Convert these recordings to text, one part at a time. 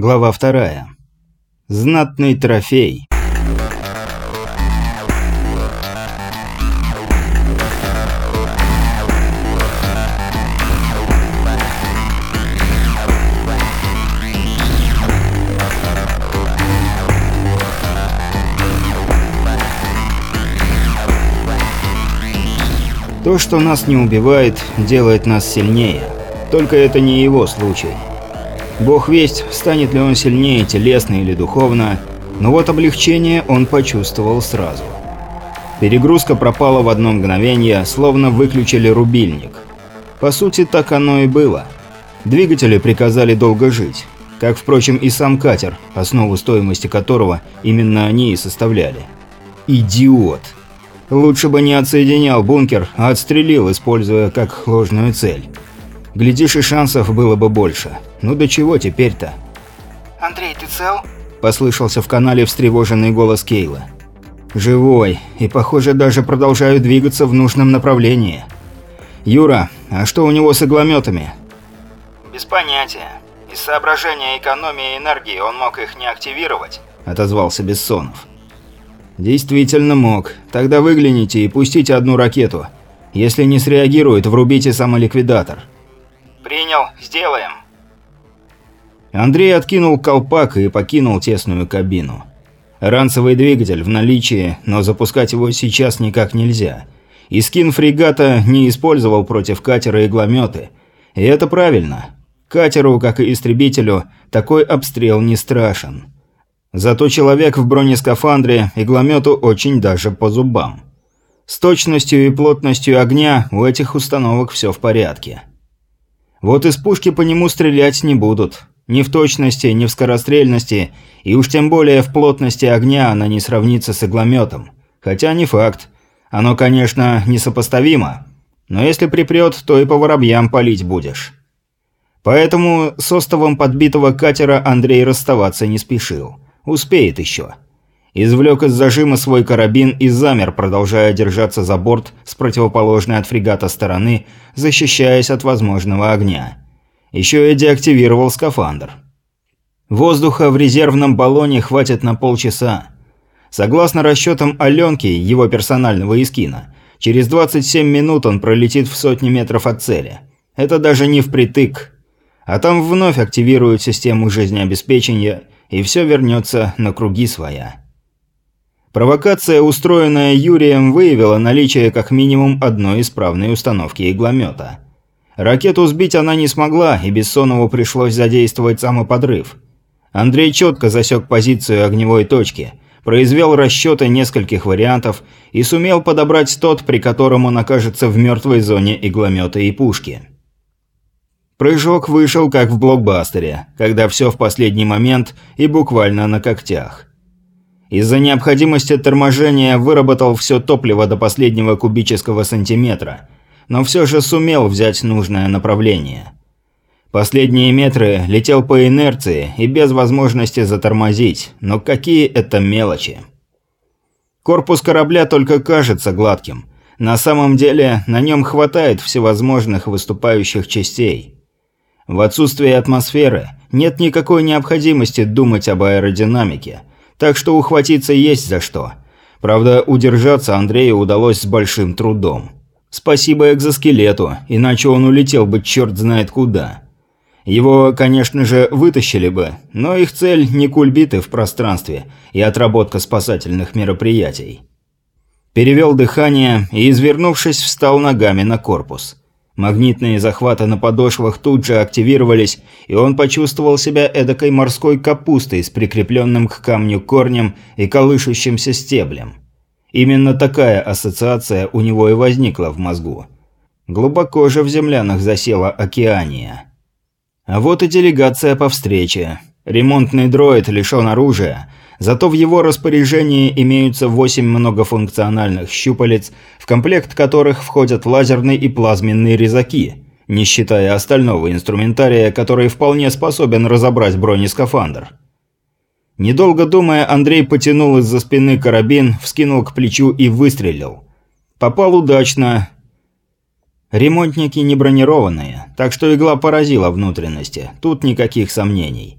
Глава вторая. Знатный трофей. То, что нас не убивает, делает нас сильнее. Только это не его случай. Бог весть, станет ли он сильнее телесно или духовно, но вот облегчение он почувствовал сразу. Перегрузка пропала в одно мгновение, словно выключили рубильник. По сути, так оно и было. Двигатели приказали долго жить, как, впрочем, и сам катер, основу стоимости которого именно они и составляли. Идиот! Лучше бы не отсоединял бункер, а отстрелил, используя как ложную цель. Глядишь, и шансов было бы больше. Ну до чего теперь-то? «Андрей, ты цел?» – послышался в канале встревоженный голос Кейла. «Живой, и, похоже, даже продолжаю двигаться в нужном направлении. Юра, а что у него с иглометами?» «Без понятия. Из соображения экономии энергии он мог их не активировать», – отозвался Бессонов. «Действительно мог. Тогда выгляните и пустите одну ракету. Если не среагирует, врубите самоликвидатор». «Принял. Сделаем». Андрей откинул колпак и покинул тесную кабину. Ранцевый двигатель в наличии, но запускать его сейчас никак нельзя. И скин фрегата не использовал против катера иглометы. И это правильно. Катеру, как и истребителю, такой обстрел не страшен. Зато человек в бронескафандре игломету очень даже по зубам. С точностью и плотностью огня у этих установок все в порядке. Вот из пушки по нему стрелять не будут. Ни в точности, ни в скорострельности, и уж тем более в плотности огня она не сравнится с иглометом. Хотя не факт. Оно, конечно, несопоставимо. Но если припрет, то и по воробьям палить будешь. Поэтому с остовом подбитого катера Андрей расставаться не спешил. Успеет еще. Извлек из зажима свой карабин и замер, продолжая держаться за борт с противоположной от фрегата стороны, защищаясь от возможного огня. Еще и деактивировал скафандр. Воздуха в резервном баллоне хватит на полчаса. Согласно расчетам Аленки, его персонального искина, через 27 минут он пролетит в сотни метров от цели. Это даже не впритык. А там вновь активируют систему жизнеобеспечения – и все вернется на круги своя. Провокация, устроенная Юрием, выявила наличие как минимум одной исправной установки игломета. Ракету сбить она не смогла, и Бессонову пришлось задействовать самоподрыв. Андрей четко засек позицию огневой точки, произвел расчеты нескольких вариантов и сумел подобрать тот, при котором он окажется в мертвой зоне игломета и пушки. Прыжок вышел как в блокбастере, когда все в последний момент и буквально на когтях. Из-за необходимости торможения выработал все топливо до последнего кубического сантиметра, но все же сумел взять нужное направление. Последние метры летел по инерции и без возможности затормозить, но какие это мелочи. Корпус корабля только кажется гладким. На самом деле на нем хватает всевозможных выступающих частей – в отсутствие атмосферы нет никакой необходимости думать об аэродинамике, так что ухватиться есть за что. Правда, удержаться Андрею удалось с большим трудом. Спасибо экзоскелету, иначе он улетел бы черт знает куда. Его, конечно же, вытащили бы, но их цель не кульбиты в пространстве и отработка спасательных мероприятий. Перевел дыхание и, извернувшись, встал ногами на корпус. Магнитные захваты на подошвах тут же активировались, и он почувствовал себя эдакой морской капустой с прикрепленным к камню корнем и колышущимся стеблем. Именно такая ассоциация у него и возникла в мозгу. Глубоко же в землянах засела океания. А вот и делегация по встрече. Ремонтный дроид лишен оружия, Зато в его распоряжении имеются восемь многофункциональных щупалец, в комплект которых входят лазерные и плазменные резаки, не считая остального инструментария, который вполне способен разобрать бронескафандр. Недолго думая, Андрей потянул из-за спины карабин, вскинул к плечу и выстрелил. Попал удачно. Ремонтники не бронированные, так что игла поразила внутренности, тут никаких сомнений.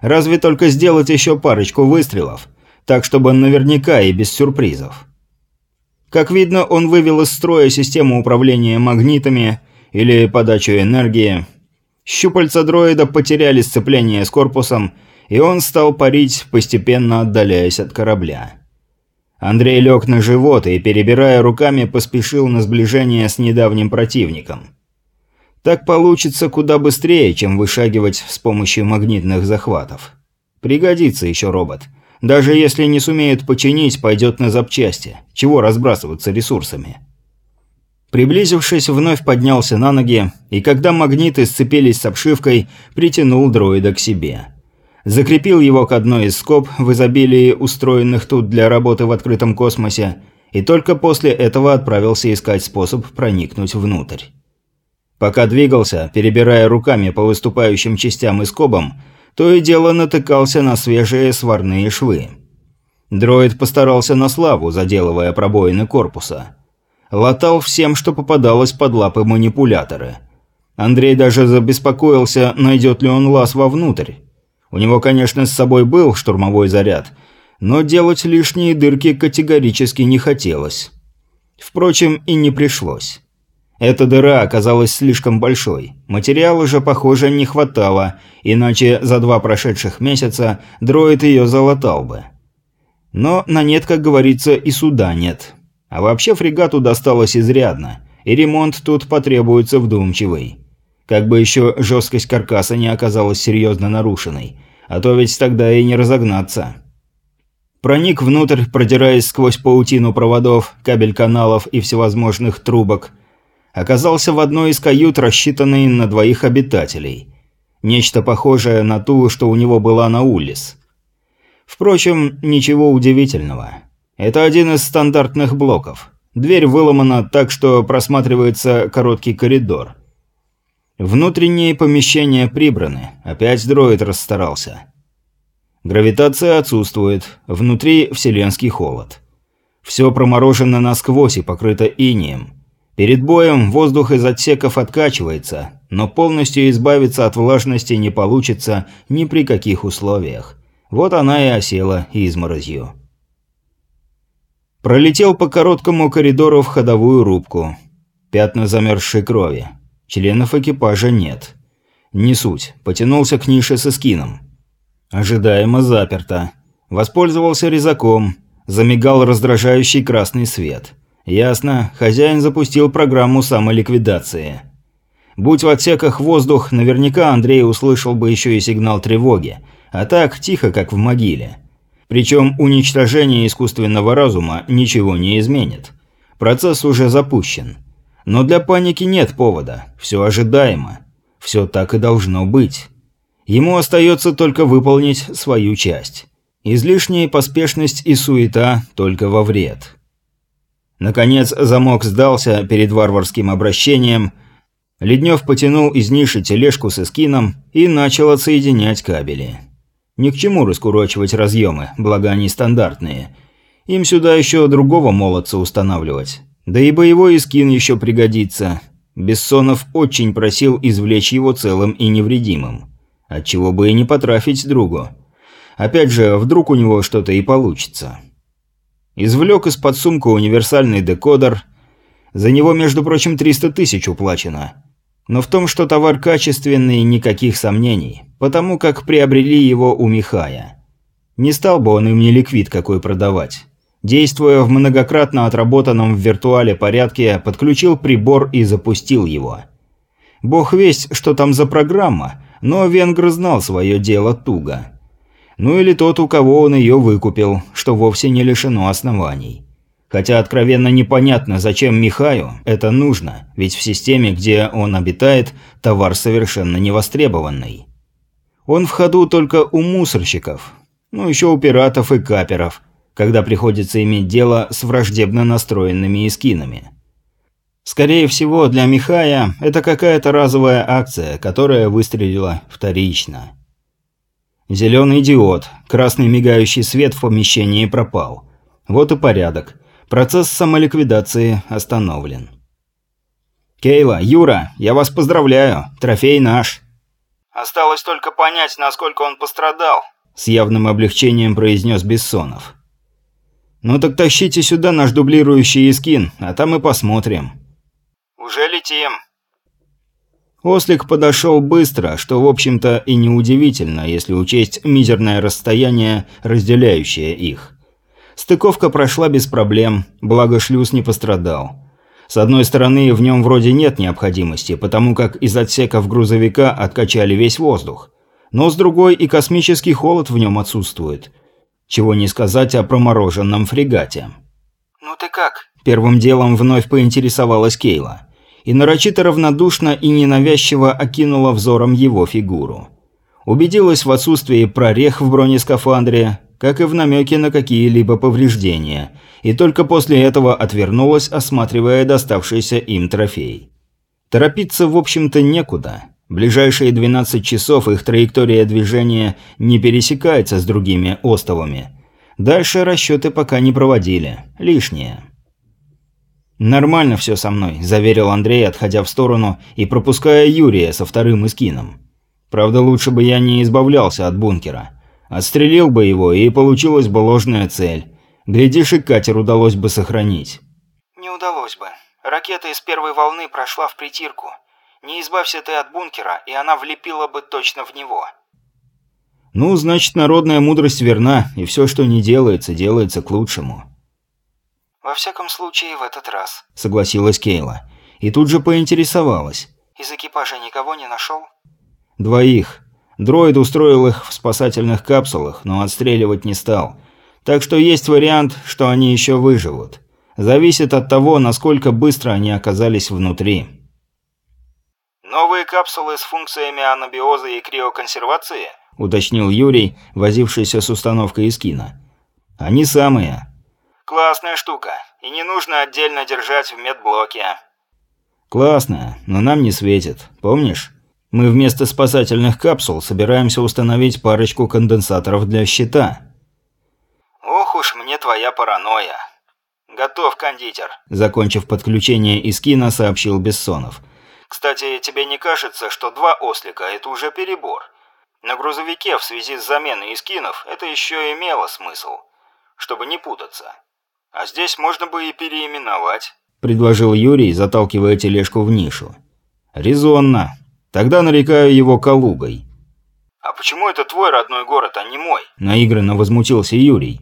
Разве только сделать еще парочку выстрелов, так чтобы наверняка и без сюрпризов. Как видно, он вывел из строя систему управления магнитами или подачу энергии. Щупальца дроида потеряли сцепление с корпусом, и он стал парить, постепенно отдаляясь от корабля. Андрей лег на живот и, перебирая руками, поспешил на сближение с недавним противником. Так получится куда быстрее, чем вышагивать с помощью магнитных захватов. Пригодится еще робот. Даже если не сумеет починить, пойдет на запчасти. Чего разбрасываться ресурсами? Приблизившись, вновь поднялся на ноги, и когда магниты сцепились с обшивкой, притянул дроида к себе. Закрепил его к одной из скоб в изобилии устроенных тут для работы в открытом космосе, и только после этого отправился искать способ проникнуть внутрь. Пока двигался, перебирая руками по выступающим частям и скобам, то и дело натыкался на свежие сварные швы. Дроид постарался на славу, заделывая пробоины корпуса. Латал всем, что попадалось под лапы манипуляторы. Андрей даже забеспокоился, найдет ли он лаз вовнутрь. У него, конечно, с собой был штурмовой заряд, но делать лишние дырки категорически не хотелось. Впрочем, и не пришлось. Эта дыра оказалась слишком большой. Материала же, похоже, не хватало, иначе за два прошедших месяца дроид ее залатал бы. Но на нет, как говорится, и суда нет. А вообще фрегату досталось изрядно, и ремонт тут потребуется вдумчивый. Как бы еще жесткость каркаса не оказалась серьезно нарушенной, а то ведь тогда и не разогнаться. Проник внутрь, продираясь сквозь паутину проводов, кабель каналов и всевозможных трубок – оказался в одной из кают, рассчитанной на двоих обитателей. Нечто похожее на ту, что у него была на Улис. Впрочем, ничего удивительного. Это один из стандартных блоков. Дверь выломана так, что просматривается короткий коридор. Внутренние помещения прибраны. Опять дроид расстарался. Гравитация отсутствует. Внутри вселенский холод. Все проморожено насквозь и покрыто инием. Перед боем воздух из отсеков откачивается, но полностью избавиться от влажности не получится ни при каких условиях. Вот она и осела изморозью. Пролетел по короткому коридору в ходовую рубку. Пятна замерзшей крови. Членов экипажа нет. Не суть. Потянулся к нише со скином. Ожидаемо заперто. Воспользовался резаком. Замигал раздражающий красный свет. Ясно, хозяин запустил программу самоликвидации. Будь в отсеках воздух, наверняка Андрей услышал бы еще и сигнал тревоги. А так, тихо, как в могиле. Причем уничтожение искусственного разума ничего не изменит. Процесс уже запущен. Но для паники нет повода. Все ожидаемо. Все так и должно быть. Ему остается только выполнить свою часть. Излишняя поспешность и суета только во вред. Наконец замок сдался перед варварским обращением. Леднев потянул из ниши тележку с эскином и начал отсоединять кабели. Ни к чему раскурочивать разъемы, благо они стандартные. Им сюда еще другого молодца устанавливать. Да и боевой эскин еще пригодится. Бессонов очень просил извлечь его целым и невредимым. Отчего бы и не потрафить другу. Опять же, вдруг у него что-то и получится. Извлек из-под сумка универсальный декодер. За него, между прочим, 300 тысяч уплачено. Но в том, что товар качественный, никаких сомнений, потому как приобрели его у Михая. Не стал бы он им не ликвид какой продавать. Действуя в многократно отработанном в виртуале порядке, подключил прибор и запустил его. Бог весть, что там за программа, но венгр знал свое дело туго. Ну или тот, у кого он ее выкупил, что вовсе не лишено оснований. Хотя откровенно непонятно, зачем Михаю это нужно, ведь в системе, где он обитает, товар совершенно невостребованный. Он в ходу только у мусорщиков, ну еще у пиратов и каперов, когда приходится иметь дело с враждебно настроенными эскинами. Скорее всего, для Михая это какая-то разовая акция, которая выстрелила вторично. Зеленый диод, красный мигающий свет в помещении пропал. Вот и порядок. Процесс самоликвидации остановлен. «Кейла, Юра, я вас поздравляю, трофей наш!» Осталось только понять, насколько он пострадал», — с явным облегчением произнес Бессонов. «Ну так тащите сюда наш дублирующий искин, а там и посмотрим». «Уже летим». Ослик подошел быстро, что, в общем-то, и неудивительно, если учесть мизерное расстояние, разделяющее их. Стыковка прошла без проблем, благо шлюз не пострадал. С одной стороны, в нем вроде нет необходимости, потому как из отсеков грузовика откачали весь воздух. Но с другой и космический холод в нем отсутствует. Чего не сказать о промороженном фрегате. «Ну ты как?» Первым делом вновь поинтересовалась Кейла и нарочито равнодушно и ненавязчиво окинула взором его фигуру. Убедилась в отсутствии прорех в бронескафандре, как и в намеке на какие-либо повреждения, и только после этого отвернулась, осматривая доставшийся им трофей. Торопиться, в общем-то, некуда. Ближайшие 12 часов их траектория движения не пересекается с другими остовами. Дальше расчеты пока не проводили. Лишнее. «Нормально все со мной», – заверил Андрей, отходя в сторону и пропуская Юрия со вторым эскином. «Правда, лучше бы я не избавлялся от бункера. Отстрелил бы его, и получилась бы ложная цель. Глядишь, и катер удалось бы сохранить». «Не удалось бы. Ракета из первой волны прошла в притирку. Не избавься ты от бункера, и она влепила бы точно в него». «Ну, значит, народная мудрость верна, и все, что не делается, делается к лучшему». «Во всяком случае, в этот раз», — согласилась Кейла. И тут же поинтересовалась. «Из экипажа никого не нашел?» «Двоих. Дроид устроил их в спасательных капсулах, но отстреливать не стал. Так что есть вариант, что они еще выживут. Зависит от того, насколько быстро они оказались внутри». «Новые капсулы с функциями анабиоза и криоконсервации?» – уточнил Юрий, возившийся с установкой Искина. «Они самые. Классная штука. И не нужно отдельно держать в медблоке. Классная, но нам не светит. Помнишь? Мы вместо спасательных капсул собираемся установить парочку конденсаторов для щита. Ох уж мне твоя паранойя. Готов, кондитер. Закончив подключение из кино, сообщил Бессонов. Кстати, тебе не кажется, что два ослика – это уже перебор? На грузовике в связи с заменой искинов это еще имело смысл, чтобы не путаться. А здесь можно бы и переименовать», – предложил Юрий, заталкивая тележку в нишу. «Резонно. Тогда нарекаю его Калугой». «А почему это твой родной город, а не мой?» – наигранно возмутился Юрий.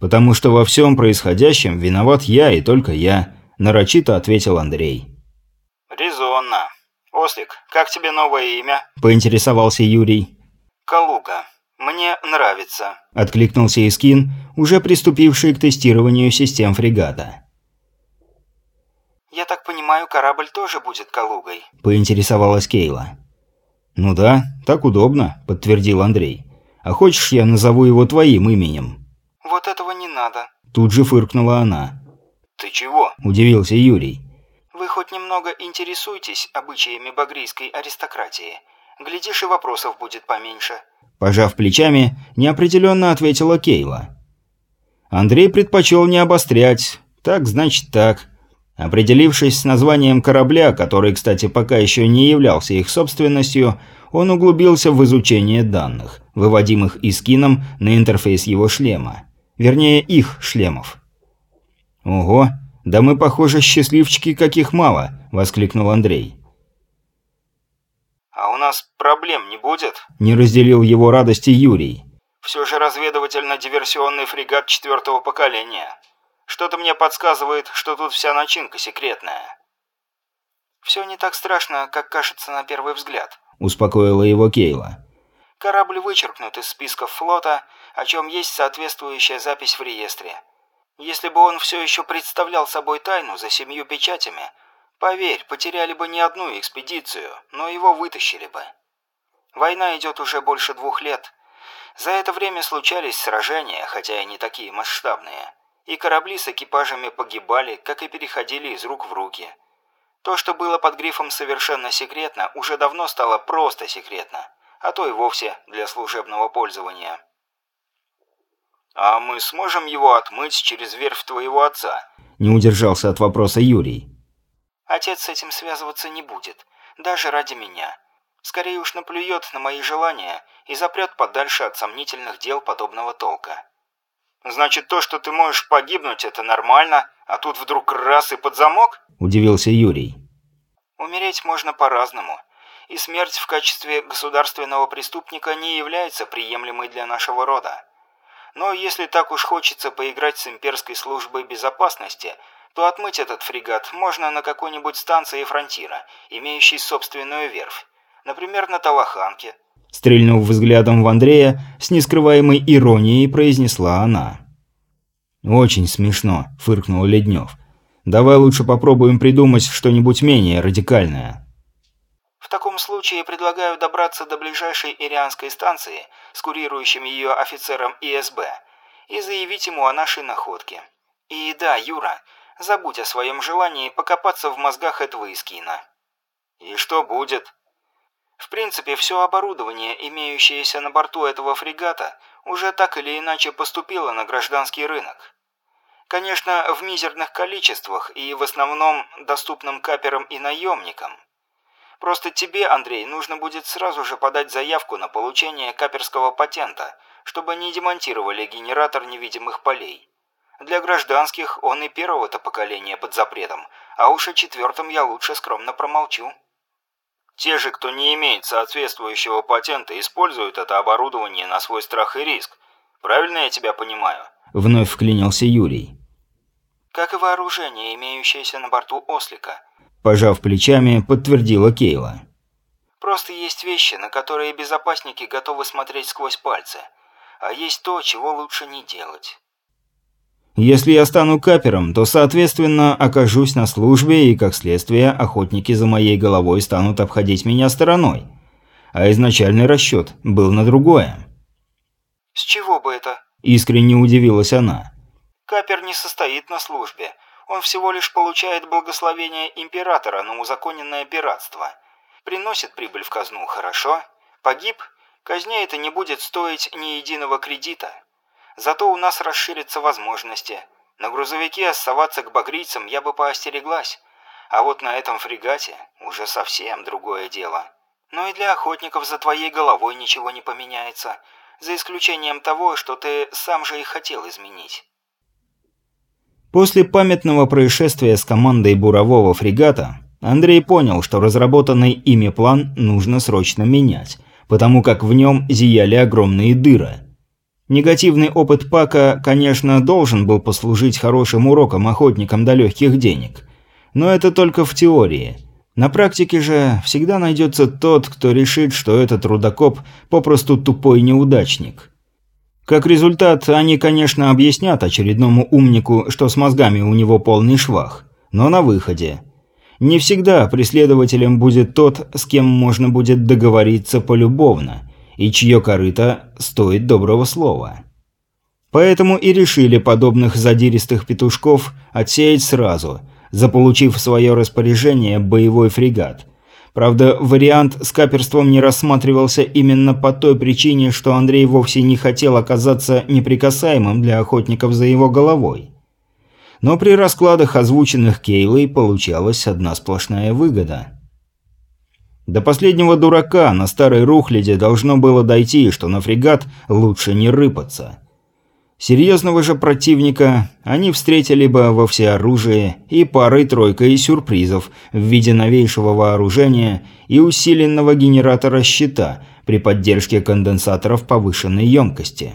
«Потому что во всем происходящем виноват я и только я», – нарочито ответил Андрей. «Резонно. Ослик, как тебе новое имя?» – поинтересовался Юрий. «Калуга. Мне нравится», – откликнулся Искин, уже приступивший к тестированию систем фрегата. «Я так понимаю, корабль тоже будет Калугой?» – поинтересовалась Кейла. «Ну да, так удобно», – подтвердил Андрей. «А хочешь, я назову его твоим именем?» «Вот этого не надо», – тут же фыркнула она. «Ты чего?» – удивился Юрий. «Вы хоть немного интересуетесь обычаями багрийской аристократии. Глядишь, и вопросов будет поменьше». Пожав плечами, неопределенно ответила Кейла. Андрей предпочел не обострять. Так, значит так. Определившись с названием корабля, который, кстати, пока еще не являлся их собственностью, он углубился в изучение данных, выводимых Искином на интерфейс его шлема. Вернее, их шлемов. «Ого, да мы, похоже, счастливчики каких мало!» – воскликнул Андрей. «А у нас проблем не будет?» – не разделил его радости Юрий. Все же разведывательно-диверсионный фрегат четвертого поколения. Что-то мне подсказывает, что тут вся начинка секретная. Все не так страшно, как кажется на первый взгляд. Успокоила его Кейла. Корабль вычеркнут из списков флота, о чем есть соответствующая запись в реестре. Если бы он все еще представлял собой тайну за семью печатями, поверь, потеряли бы не одну экспедицию, но его вытащили бы. Война идет уже больше двух лет, за это время случались сражения, хотя и не такие масштабные. И корабли с экипажами погибали, как и переходили из рук в руки. То, что было под грифом «совершенно секретно», уже давно стало просто секретно, а то и вовсе для служебного пользования. «А мы сможем его отмыть через верфь твоего отца?» Не удержался от вопроса Юрий. «Отец с этим связываться не будет, даже ради меня. Скорее уж наплюет на мои желания и запрет подальше от сомнительных дел подобного толка. «Значит, то, что ты можешь погибнуть, это нормально, а тут вдруг раз и под замок?» – удивился Юрий. «Умереть можно по-разному, и смерть в качестве государственного преступника не является приемлемой для нашего рода. Но если так уж хочется поиграть с имперской службой безопасности, то отмыть этот фрегат можно на какой-нибудь станции фронтира, имеющей собственную верфь. Например, на Талаханке, Стрельнув взглядом в Андрея, с нескрываемой иронией произнесла она. «Очень смешно», – фыркнул Леднев. «Давай лучше попробуем придумать что-нибудь менее радикальное». «В таком случае предлагаю добраться до ближайшей ирианской станции с курирующим ее офицером ИСБ и заявить ему о нашей находке. И да, Юра, забудь о своем желании покопаться в мозгах этого Искина». «И что будет?» В принципе, все оборудование, имеющееся на борту этого фрегата, уже так или иначе поступило на гражданский рынок. Конечно, в мизерных количествах и в основном доступным каперам и наемникам. Просто тебе, Андрей, нужно будет сразу же подать заявку на получение каперского патента, чтобы не демонтировали генератор невидимых полей. Для гражданских он и первого-то поколения под запретом, а уж о четвертом я лучше скромно промолчу. Те же, кто не имеет соответствующего патента, используют это оборудование на свой страх и риск. Правильно я тебя понимаю?» Вновь вклинился Юрий. «Как и вооружение, имеющееся на борту «Ослика». Пожав плечами, подтвердила Кейла. «Просто есть вещи, на которые безопасники готовы смотреть сквозь пальцы. А есть то, чего лучше не делать. Если я стану капером, то, соответственно, окажусь на службе, и, как следствие, охотники за моей головой станут обходить меня стороной. А изначальный расчет был на другое. «С чего бы это?» – искренне удивилась она. «Капер не состоит на службе. Он всего лишь получает благословение императора на узаконенное пиратство. Приносит прибыль в казну – хорошо. Погиб – казне это не будет стоить ни единого кредита». Зато у нас расширятся возможности. На грузовике оставаться к багрийцам я бы поостереглась. А вот на этом фрегате уже совсем другое дело. Но и для охотников за твоей головой ничего не поменяется, за исключением того, что ты сам же и хотел изменить. После памятного происшествия с командой бурового фрегата, Андрей понял, что разработанный ими план нужно срочно менять, потому как в нем зияли огромные дыры – Негативный опыт Пака, конечно, должен был послужить хорошим уроком охотникам до легких денег. Но это только в теории. На практике же всегда найдется тот, кто решит, что этот рудокоп попросту тупой неудачник. Как результат, они, конечно, объяснят очередному умнику, что с мозгами у него полный швах. Но на выходе. Не всегда преследователем будет тот, с кем можно будет договориться полюбовно – и чье корыто стоит доброго слова. Поэтому и решили подобных задиристых петушков отсеять сразу, заполучив в свое распоряжение боевой фрегат. Правда, вариант с каперством не рассматривался именно по той причине, что Андрей вовсе не хотел оказаться неприкасаемым для охотников за его головой. Но при раскладах, озвученных Кейлой, получалась одна сплошная выгода – до последнего дурака на старой рухляде должно было дойти, что на фрегат лучше не рыпаться. Серьезного же противника они встретили бы во всеоружии и парой-тройкой сюрпризов в виде новейшего вооружения и усиленного генератора щита при поддержке конденсаторов повышенной емкости.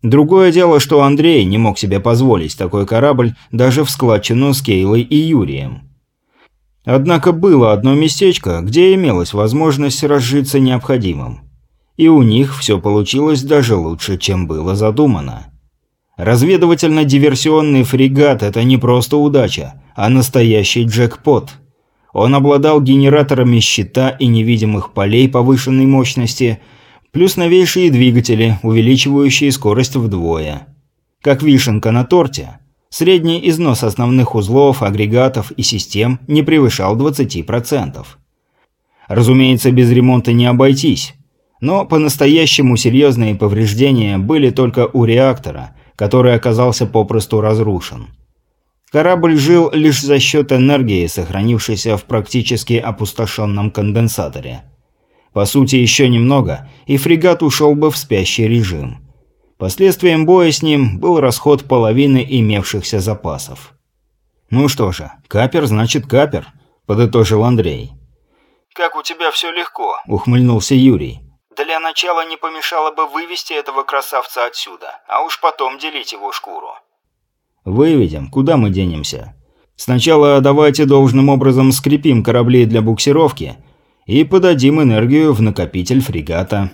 Другое дело, что Андрей не мог себе позволить такой корабль даже в складчину с Кейлой и Юрием. Однако было одно местечко, где имелась возможность разжиться необходимым. И у них все получилось даже лучше, чем было задумано. Разведывательно-диверсионный фрегат – это не просто удача, а настоящий джекпот. Он обладал генераторами щита и невидимых полей повышенной мощности, плюс новейшие двигатели, увеличивающие скорость вдвое. Как вишенка на торте – Средний износ основных узлов, агрегатов и систем не превышал 20%. Разумеется, без ремонта не обойтись. Но по-настоящему серьезные повреждения были только у реактора, который оказался попросту разрушен. Корабль жил лишь за счет энергии, сохранившейся в практически опустошенном конденсаторе – По сути, еще немного, и фрегат ушел бы в спящий режим. Последствием боя с ним был расход половины имевшихся запасов. «Ну что же, капер значит капер», – подытожил Андрей. «Как у тебя все легко», – ухмыльнулся Юрий. «Для начала не помешало бы вывести этого красавца отсюда, а уж потом делить его шкуру». «Выведем. Куда мы денемся? Сначала давайте должным образом скрепим корабли для буксировки, и подадим энергию в накопитель фрегата.